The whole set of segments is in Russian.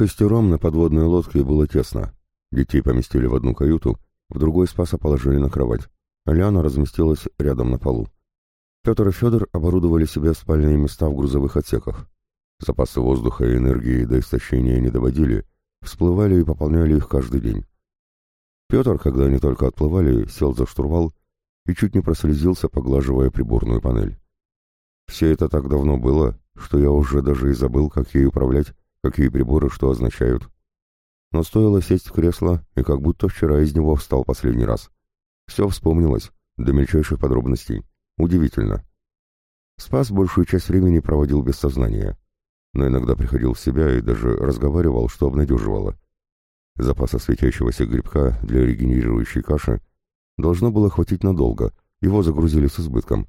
шестером на подводной лодке было тесно. Детей поместили в одну каюту, в другой Спаса положили на кровать. Аляна разместилась рядом на полу. Петр и Федор оборудовали себе спальные места в грузовых отсеках. Запасы воздуха и энергии до истощения не доводили, всплывали и пополняли их каждый день. Петр, когда они только отплывали, сел за штурвал и чуть не прослезился, поглаживая приборную панель. Все это так давно было, что я уже даже и забыл, как ей управлять, какие приборы что означают. Но стоило сесть в кресло, и как будто вчера из него встал последний раз. Все вспомнилось, до мельчайших подробностей. Удивительно. Спас большую часть времени проводил без сознания, но иногда приходил в себя и даже разговаривал, что обнадеживало. Запаса светящегося грибка для регенерирующей каши должно было хватить надолго, его загрузили с избытком.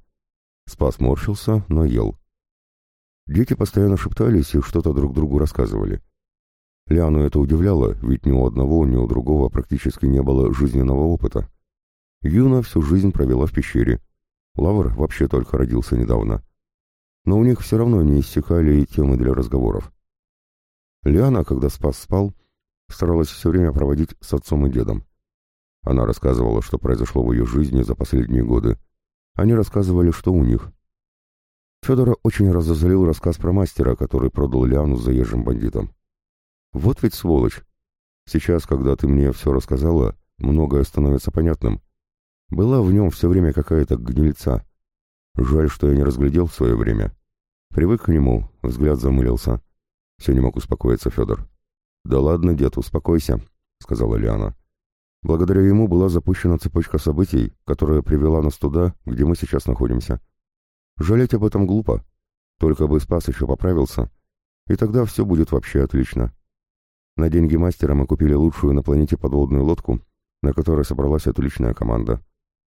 Спас морщился, но ел. Дети постоянно шептались и что-то друг другу рассказывали. Лиану это удивляло, ведь ни у одного, ни у другого практически не было жизненного опыта. Юна всю жизнь провела в пещере. Лавр вообще только родился недавно. Но у них все равно не иссякали темы для разговоров. Лиана, когда Спас спал, старалась все время проводить с отцом и дедом. Она рассказывала, что произошло в ее жизни за последние годы. Они рассказывали, что у них. Федора очень разозлил рассказ про мастера, который продал Лиану заезжим бандитам. Вот ведь сволочь. Сейчас, когда ты мне все рассказала, многое становится понятным. Была в нем все время какая-то гнильца. Жаль, что я не разглядел в свое время. Привык к нему, взгляд замылился. Все не мог успокоиться Федор. «Да ладно, дед, успокойся», — сказала Лиана. «Благодаря ему была запущена цепочка событий, которая привела нас туда, где мы сейчас находимся. Жалеть об этом глупо. Только бы Спас еще поправился, и тогда все будет вообще отлично. На деньги мастера мы купили лучшую на планете подводную лодку, на которой собралась отличная команда.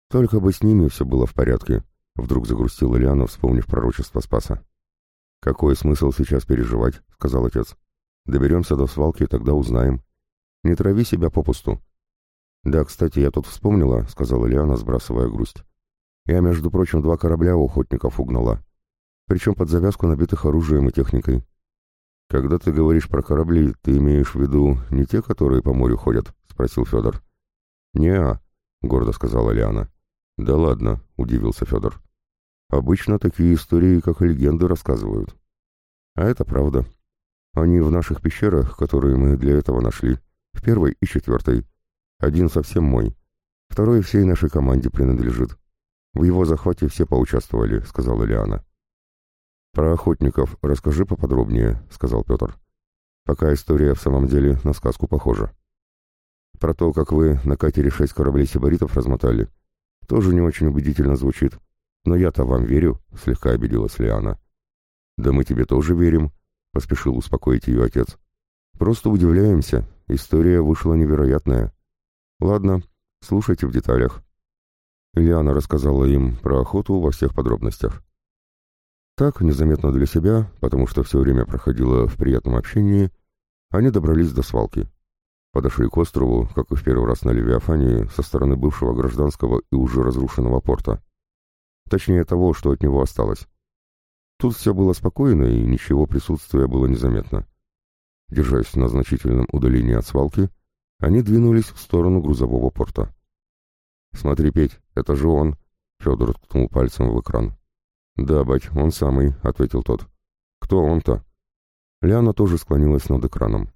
Только бы с ними все было в порядке», — вдруг загрустила Лиана, вспомнив пророчество Спаса. «Какой смысл сейчас переживать?» — сказал отец. Доберемся до свалки, тогда узнаем. Не трави себя попусту. Да, кстати, я тут вспомнила, сказала Лиана, сбрасывая грусть. Я, между прочим, два корабля у охотников угнала. Причем под завязку набитых оружием и техникой. Когда ты говоришь про корабли, ты имеешь в виду не те, которые по морю ходят? Спросил Федор. Не-а, гордо сказала Лиана. Да ладно, удивился Федор. Обычно такие истории, как и легенды, рассказывают. А это правда, они в наших пещерах, которые мы для этого нашли, в первой и четвертой. Один совсем мой. Второй всей нашей команде принадлежит. В его захвате все поучаствовали, сказала Лиана. Про охотников расскажи поподробнее, сказал Петр. Пока история в самом деле на сказку похожа. Про то, как вы на катере шесть кораблей сибаритов размотали, тоже не очень убедительно звучит. Но я-то вам верю, слегка обиделась Лиана. Да мы тебе тоже верим, — поспешил успокоить ее отец. «Просто удивляемся. История вышла невероятная. Ладно, слушайте в деталях». Ильяна рассказала им про охоту во всех подробностях. Так, незаметно для себя, потому что все время проходило в приятном общении, они добрались до свалки. Подошли к острову, как и в первый раз на Левиафане, со стороны бывшего гражданского и уже разрушенного порта. Точнее того, что от него осталось. Тут все было спокойно, и ничего присутствия было незаметно. Держась на значительном удалении от свалки, они двинулись в сторону грузового порта. «Смотри, Петь, это же он!» — Федор ткнул пальцем в экран. «Да, бать, он самый», — ответил тот. «Кто он-то?» Ляна тоже склонилась над экраном.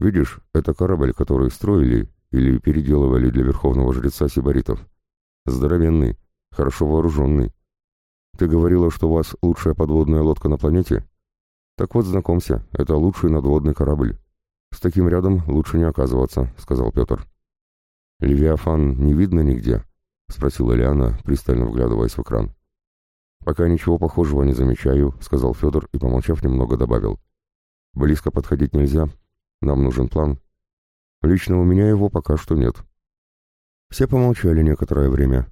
«Видишь, это корабль, который строили или переделывали для верховного жреца сибаритов. Здоровенный, хорошо вооруженный. Ты говорила, что у вас лучшая подводная лодка на планете? Так вот, знакомься, это лучший надводный корабль. С таким рядом лучше не оказываться, сказал Петр. Левиафан не видно нигде? Спросила Лиана, пристально вглядываясь в экран. «Пока ничего похожего не замечаю», — сказал Федор и, помолчав, немного добавил. «Близко подходить нельзя. Нам нужен план. Лично у меня его пока что нет». Все помолчали некоторое время.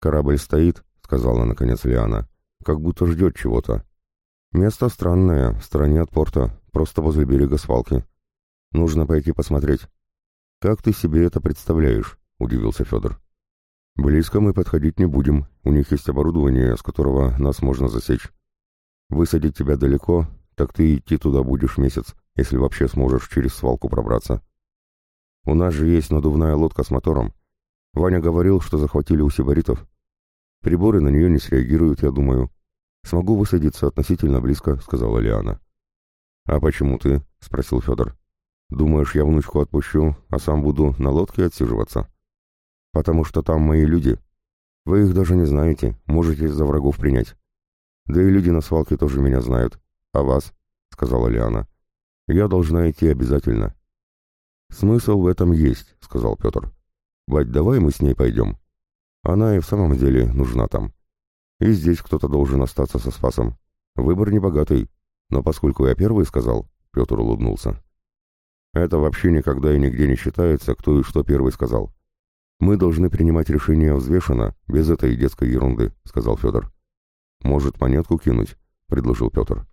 Корабль стоит, сказала наконец Лиана, как будто ждет чего-то. Место странное, в стороне от порта, просто возле берега свалки. Нужно пойти посмотреть. Как ты себе это представляешь? удивился Федор. Близко мы подходить не будем, у них есть оборудование, с которого нас можно засечь. Высадить тебя далеко, так ты идти туда будешь месяц, если вообще сможешь через свалку пробраться. У нас же есть надувная лодка с мотором. Ваня говорил, что захватили у сибаритов. Приборы на нее не среагируют, я думаю. Смогу высадиться относительно близко, сказала Лиана. А почему ты? спросил Федор. Думаешь, я внучку отпущу, а сам буду на лодке отсиживаться? Потому что там мои люди. Вы их даже не знаете, можете за врагов принять. Да и люди на свалке тоже меня знают. А вас? сказала Лиана. Я должна идти обязательно. Смысл в этом есть, сказал Петр. Бать, давай мы с ней пойдем. Она и в самом деле нужна там. И здесь кто-то должен остаться со Спасом. Выбор небогатый, но поскольку я первый сказал, Петр улыбнулся. Это вообще никогда и нигде не считается, кто и что первый сказал. Мы должны принимать решения взвешенно, без этой детской ерунды, сказал Федор. Может, монетку кинуть? предложил Петр.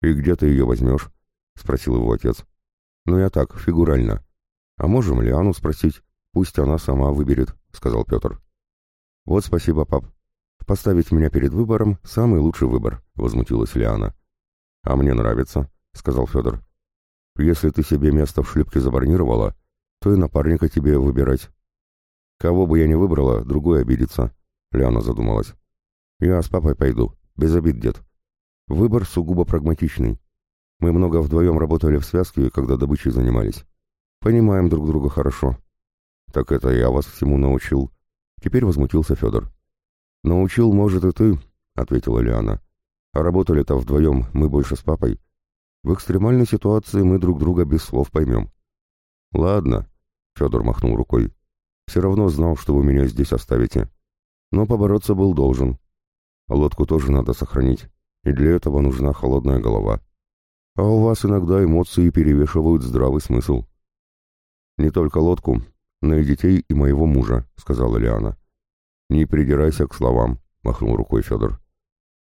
И где ты ее возьмешь? спросил его отец. Ну я так, фигурально. А можем Лиану спросить? Пусть она сама выберет, сказал Петр. Вот спасибо, пап. Поставить меня перед выбором — самый лучший выбор, возмутилась Лиана. А мне нравится, сказал Федор. Если ты себе место в шлюпке забронировала, то и напарника тебе выбирать. Кого бы я ни выбрала, другой обидится, Лиана задумалась. Я с папой пойду, без обид, дед. Выбор сугубо прагматичный. Мы много вдвоем работали в связке, когда добычей занимались. Понимаем друг друга хорошо. Так это я вас всему научил. Теперь возмутился Федор. «Научил, может, и ты», — ответила Лиана. «А работали-то вдвоем мы больше с папой. В экстремальной ситуации мы друг друга без слов поймем». «Ладно», — Федор махнул рукой. «Все равно знал, что вы меня здесь оставите. Но побороться был должен. Лодку тоже надо сохранить, и для этого нужна холодная голова. А у вас иногда эмоции перевешивают здравый смысл». «Не только лодку, но и детей и моего мужа», — сказала Лиана. «Не придирайся к словам», — махнул рукой Федор.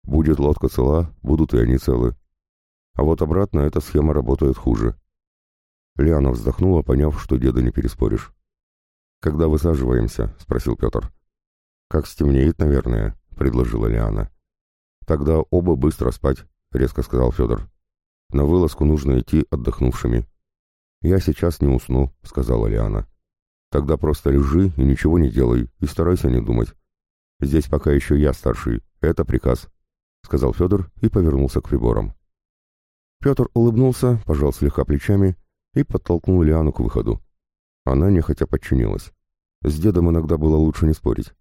«Будет лодка цела, будут и они целы. А вот обратно эта схема работает хуже». Лиана вздохнула, поняв, что деда не переспоришь. «Когда высаживаемся?» — спросил Петр. «Как стемнеет, наверное», — предложила Лиана. «Тогда оба быстро спать», — резко сказал Федор. «На вылазку нужно идти отдохнувшими». «Я сейчас не усну», — сказала Лиана. Тогда просто лежи и ничего не делай, и старайся не думать. Здесь пока еще я старший, это приказ», — сказал Федор и повернулся к приборам. Петр улыбнулся, пожал слегка плечами и подтолкнул Лиану к выходу. Она нехотя подчинилась. С дедом иногда было лучше не спорить.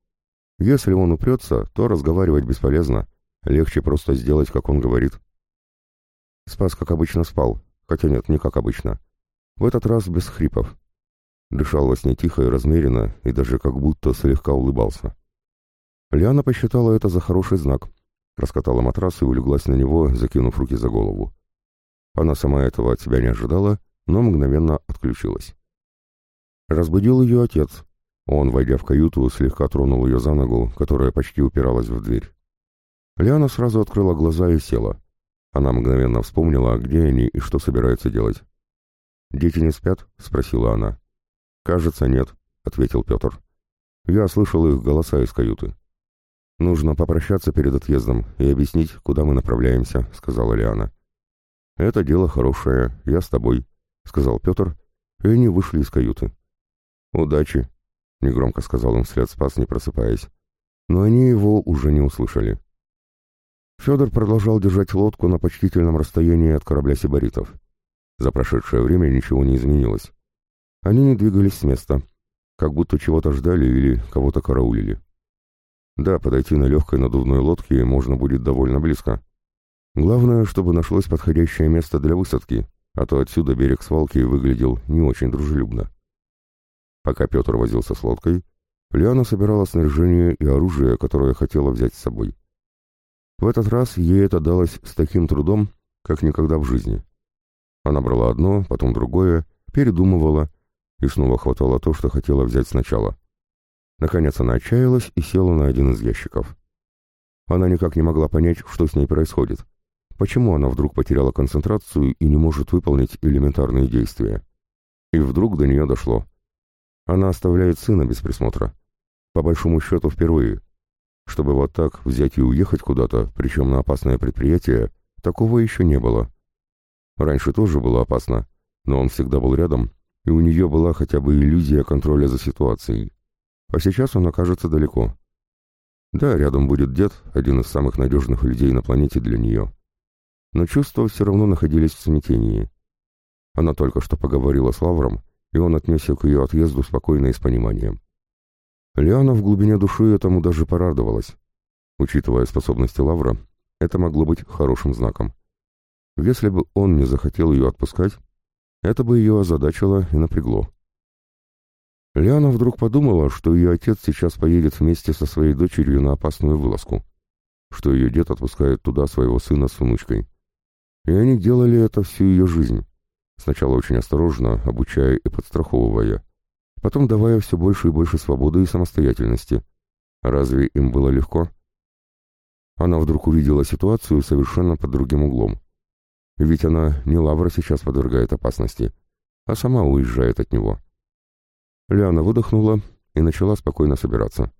Если он упрется, то разговаривать бесполезно, легче просто сделать, как он говорит. Спас, как обычно, спал, хотя нет, не как обычно. В этот раз без хрипов. Дышал во сне тихо и размеренно, и даже как будто слегка улыбался. Лиана посчитала это за хороший знак. Раскатала матрас и улеглась на него, закинув руки за голову. Она сама этого от себя не ожидала, но мгновенно отключилась. Разбудил ее отец. Он, войдя в каюту, слегка тронул ее за ногу, которая почти упиралась в дверь. Лиана сразу открыла глаза и села. Она мгновенно вспомнила, где они и что собираются делать. «Дети не спят?» — спросила она. «Кажется, нет», — ответил Петр. «Я слышал их голоса из каюты». «Нужно попрощаться перед отъездом и объяснить, куда мы направляемся», — сказала Лиана. «Это дело хорошее, я с тобой», — сказал Петр, и они вышли из каюты. «Удачи», — негромко сказал им вслед Спас, не просыпаясь. Но они его уже не услышали. Федор продолжал держать лодку на почтительном расстоянии от корабля сибаритов. За прошедшее время ничего не изменилось. Они не двигались с места, как будто чего-то ждали или кого-то караулили. Да, подойти на легкой надувной лодке можно будет довольно близко. Главное, чтобы нашлось подходящее место для высадки, а то отсюда берег свалки выглядел не очень дружелюбно. Пока Петр возился с лодкой, Лиана собирала снаряжение и оружие, которое хотела взять с собой. В этот раз ей это далось с таким трудом, как никогда в жизни. Она брала одно, потом другое, передумывала и снова хватало то, что хотела взять сначала. Наконец она отчаялась и села на один из ящиков. Она никак не могла понять, что с ней происходит. Почему она вдруг потеряла концентрацию и не может выполнить элементарные действия? И вдруг до нее дошло. Она оставляет сына без присмотра. По большому счету впервые. Чтобы вот так взять и уехать куда-то, причем на опасное предприятие, такого еще не было. Раньше тоже было опасно, но он всегда был рядом, и у нее была хотя бы иллюзия контроля за ситуацией. А сейчас он окажется далеко. Да, рядом будет дед, один из самых надежных людей на планете для нее. Но чувства все равно находились в смятении. Она только что поговорила с Лавром, и он отнесся к ее отъезду спокойно и с пониманием. Лиана в глубине души этому даже порадовалась. Учитывая способности Лавра, это могло быть хорошим знаком. Если бы он не захотел ее отпускать, это бы ее озадачило и напрягло. Лиана вдруг подумала, что ее отец сейчас поедет вместе со своей дочерью на опасную вылазку, что ее дед отпускает туда своего сына с внучкой. И они делали это всю ее жизнь, сначала очень осторожно, обучая и подстраховывая, потом давая все больше и больше свободы и самостоятельности. Разве им было легко? Она вдруг увидела ситуацию совершенно под другим углом. Ведь она не Лавра сейчас подвергает опасности, а сама уезжает от него. Лиана выдохнула и начала спокойно собираться.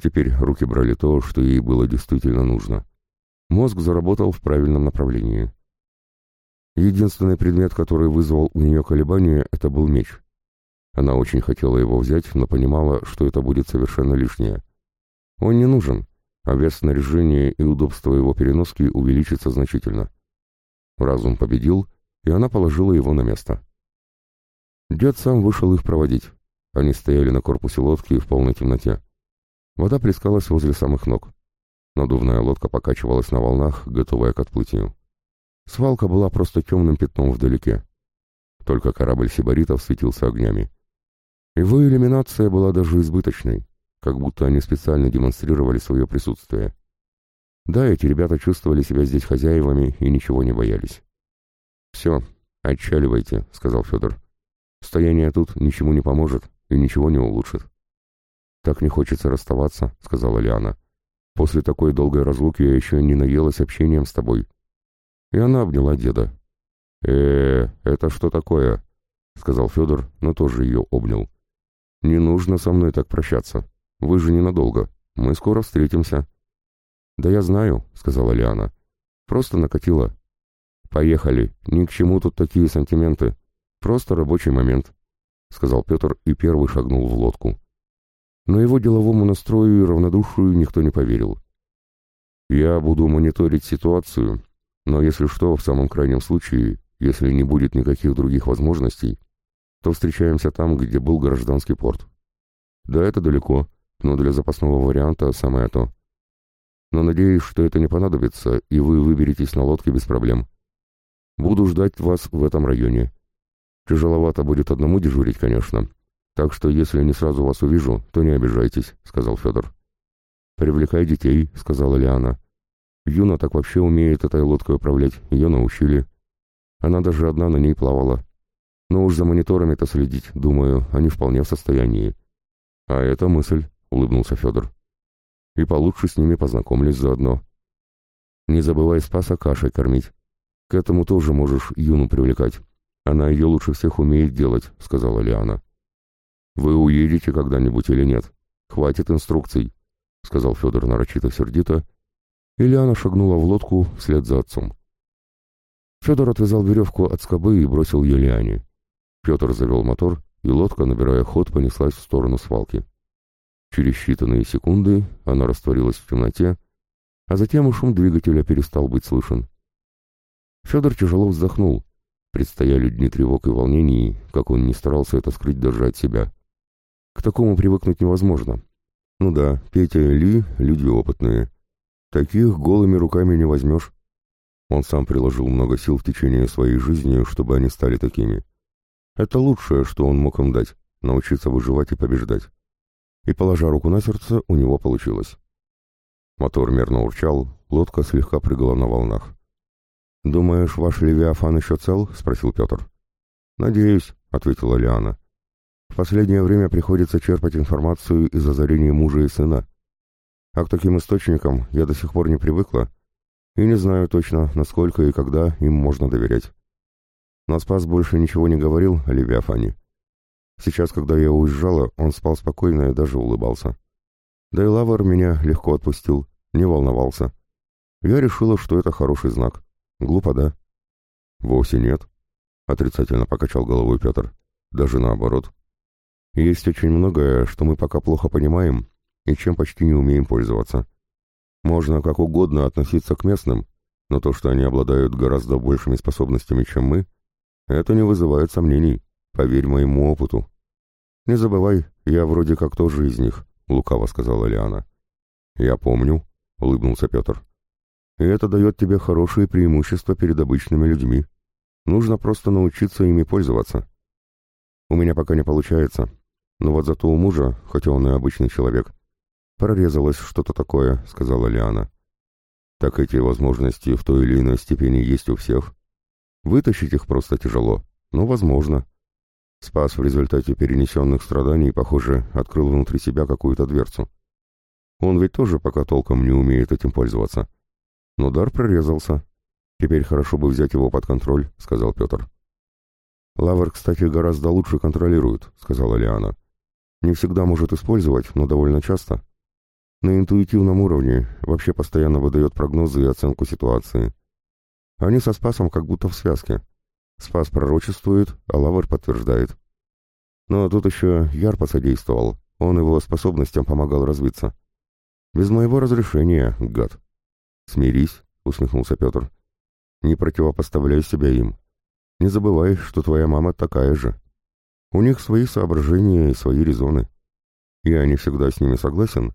Теперь руки брали то, что ей было действительно нужно. Мозг заработал в правильном направлении. Единственный предмет, который вызвал у нее колебания, это был меч. Она очень хотела его взять, но понимала, что это будет совершенно лишнее. Он не нужен, а вес снаряжения и удобство его переноски увеличится значительно. Разум победил, и она положила его на место. Дед сам вышел их проводить. Они стояли на корпусе лодки в полной темноте. Вода плескалась возле самых ног. Надувная лодка покачивалась на волнах, готовая к отплытию. Свалка была просто темным пятном вдалеке. Только корабль сибаритов светился огнями. Его иллюминация была даже избыточной, как будто они специально демонстрировали свое присутствие. Да, эти ребята чувствовали себя здесь хозяевами и ничего не боялись. «Все, отчаливайте», — сказал Федор. «Стояние тут ничему не поможет и ничего не улучшит. «Так не хочется расставаться», — сказала Лиана. «После такой долгой разлуки я еще не наелась общением с тобой». И она обняла деда. э, это что такое?» — сказал Федор, но тоже ее обнял. «Не нужно со мной так прощаться. Вы же ненадолго. Мы скоро встретимся». «Да я знаю», — сказала Лиана. «Просто накатила». «Поехали. Ни к чему тут такие сантименты. Просто рабочий момент». — сказал Петр и первый шагнул в лодку. Но его деловому настрою и равнодушию никто не поверил. «Я буду мониторить ситуацию, но если что, в самом крайнем случае, если не будет никаких других возможностей, то встречаемся там, где был гражданский порт. Да, это далеко, но для запасного варианта самое то. Но надеюсь, что это не понадобится, и вы выберетесь на лодке без проблем. Буду ждать вас в этом районе. Тяжеловато будет одному дежурить, конечно. Так что, если не сразу вас увижу, то не обижайтесь», — сказал Федор. «Привлекай детей», — сказала Лиана. «Юна так вообще умеет этой лодкой управлять, ее научили. Она даже одна на ней плавала. Но уж за мониторами-то следить, думаю, они вполне в состоянии». «А это мысль», — улыбнулся Федор. «И получше с ними познакомлюсь заодно. Не забывай Спаса кашей кормить. К этому тоже можешь Юну привлекать». «Она ее лучше всех умеет делать», — сказала Лиана. «Вы уедете когда-нибудь или нет? Хватит инструкций», — сказал Федор нарочито сердито, и Лиана шагнула в лодку вслед за отцом. Федор отвязал веревку от скобы и бросил ее Лиане. Петр завел мотор, и лодка, набирая ход, понеслась в сторону свалки. Через считанные секунды она растворилась в темноте, а затем и шум двигателя перестал быть слышен. Федор тяжело вздохнул, Предстояли дни тревог и волнений, как он не старался это скрыть даже от себя. К такому привыкнуть невозможно. Ну да, Петя и Ли — люди опытные. Таких голыми руками не возьмешь. Он сам приложил много сил в течение своей жизни, чтобы они стали такими. Это лучшее, что он мог им дать — научиться выживать и побеждать. И, положа руку на сердце, у него получилось. Мотор мерно урчал, лодка слегка прыгала на волнах. «Думаешь, ваш Левиафан еще цел?» — спросил Петр. «Надеюсь», — ответила Лиана. «В последнее время приходится черпать информацию из озарений мужа и сына. А к таким источникам я до сих пор не привыкла и не знаю точно, насколько и когда им можно доверять. Но Спас больше ничего не говорил о Левиафане. Сейчас, когда я уезжала, он спал спокойно и даже улыбался. Да и Лавр меня легко отпустил, не волновался. Я решила, что это хороший знак. Глупо, да? «Вовсе нет», — отрицательно покачал головой Петр. «Даже наоборот. Есть очень многое, что мы пока плохо понимаем и чем почти не умеем пользоваться. Можно как угодно относиться к местным, но то, что они обладают гораздо большими способностями, чем мы, это не вызывает сомнений, поверь моему опыту. Не забывай, я вроде как тоже из них, — лукаво сказала Лиана. Я помню, — улыбнулся Петр. И это дает тебе хорошие преимущества перед обычными людьми. Нужно просто научиться ими пользоваться. У меня пока не получается, но вот зато у мужа, хотя он и обычный человек, прорезалось что-то такое, — сказала Лиана. Так эти возможности в той или иной степени есть у всех. Вытащить их просто тяжело, но возможно. Спас в результате перенесенных страданий, похоже, открыл внутри себя какую-то дверцу. Он ведь тоже пока толком не умеет этим пользоваться. Но дар прорезался. Теперь хорошо бы взять его под контроль, — сказал Петр. Лавр, кстати, гораздо лучше контролирует, — сказала Лиана. Не всегда может использовать, но довольно часто. На интуитивном уровне вообще постоянно выдает прогнозы и оценку ситуации. Они со Спасом как будто в связке. Спас пророчествует, а Лавр подтверждает. Но тут еще Яр посодействовал, он его способностям помогал развиться. Без моего разрешения, гад. «Смирись», — усмехнулся Петр. «Не противопоставляй себя им. Не забывай, что твоя мама такая же. У них свои соображения и свои резоны. Я не всегда с ними согласен,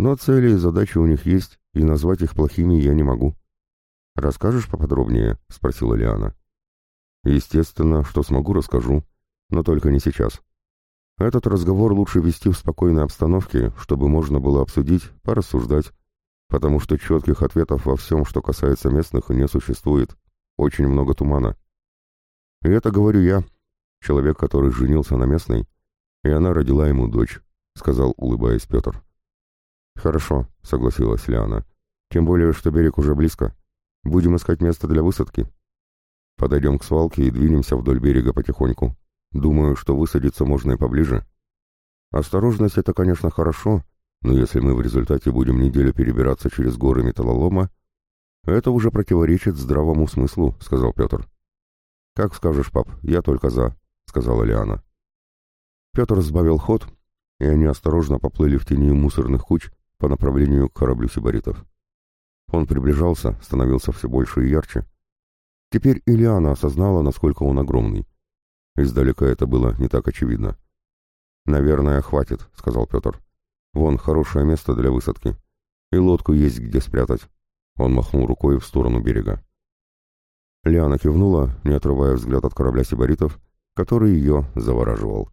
но цели и задачи у них есть, и назвать их плохими я не могу. «Расскажешь поподробнее?» — спросила Лиана. «Естественно, что смогу, расскажу, но только не сейчас. Этот разговор лучше вести в спокойной обстановке, чтобы можно было обсудить, порассуждать, потому что четких ответов во всем, что касается местных, не существует. Очень много тумана. И это говорю я, человек, который женился на местной, и она родила ему дочь», — сказал, улыбаясь Петр. «Хорошо», — согласилась Лиана. «Тем более, что берег уже близко. Будем искать место для высадки. Подойдем к свалке и двинемся вдоль берега потихоньку. Думаю, что высадиться можно и поближе. Осторожность — это, конечно, хорошо, но если мы в результате будем неделю перебираться через горы металлолома, это уже противоречит здравому смыслу», — сказал Петр. «Как скажешь, пап, я только за», — сказала Лиана. Петр сбавил ход, и они осторожно поплыли в тени мусорных куч, по направлению к кораблю сибаритов. Он приближался, становился все больше и ярче. Теперь Ильяна осознала, насколько он огромный. Издалека это было не так очевидно. «Наверное, хватит», — сказал Петр. «Вон хорошее место для высадки. И лодку есть где спрятать». Он махнул рукой в сторону берега. Лиана кивнула, не отрывая взгляд от корабля сибаритов, который ее завораживал.